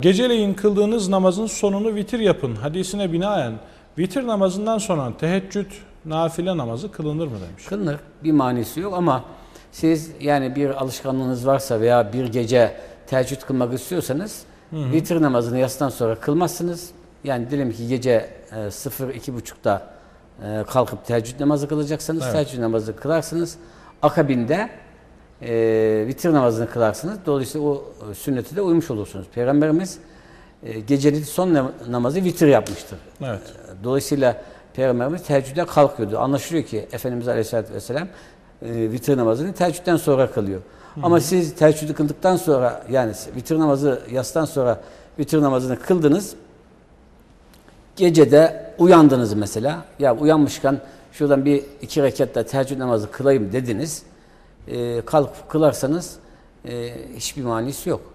Geceleyin kıldığınız namazın sonunu vitir yapın hadisine binaen vitir namazından sonra teheccüd nafile namazı kılınır mı demiş. Kılınır. Bir manisi yok ama siz yani bir alışkanlığınız varsa veya bir gece teheccüd kılmak istiyorsanız vitir namazını yastan sonra kılmazsınız. Yani diyelim ki gece e, 0-2.30'da e, kalkıp teheccüd namazı kılacaksınız. Evet. Teheccüd namazı kılarsınız. Akabinde e, vitir namazını kılarsınız. Dolayısıyla o e, sünnete de uymuş olursunuz. Peygamberimiz e, gecenin son nam- namazı vitir yapmıştır. Evet. Dolayısıyla Peygamberimiz teheccüde kalkıyordu. Anlaşılıyor ki Efendimiz Aleyhisselatü Vesselam e, vitir namazını teheccüden sonra kılıyor. Ama siz teheccüdü kıldıktan sonra yani vitir namazı yastan sonra vitir namazını kıldınız. Gecede uyandınız mesela. Ya uyanmışken şuradan bir iki rekatta teheccüd namazı kılayım dediniz. E, kalkıp kılarsanız e, hiçbir manisi yok.